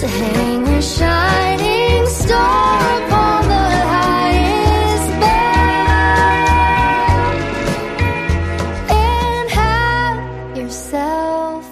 to hang a shining star upon the highest and have yourself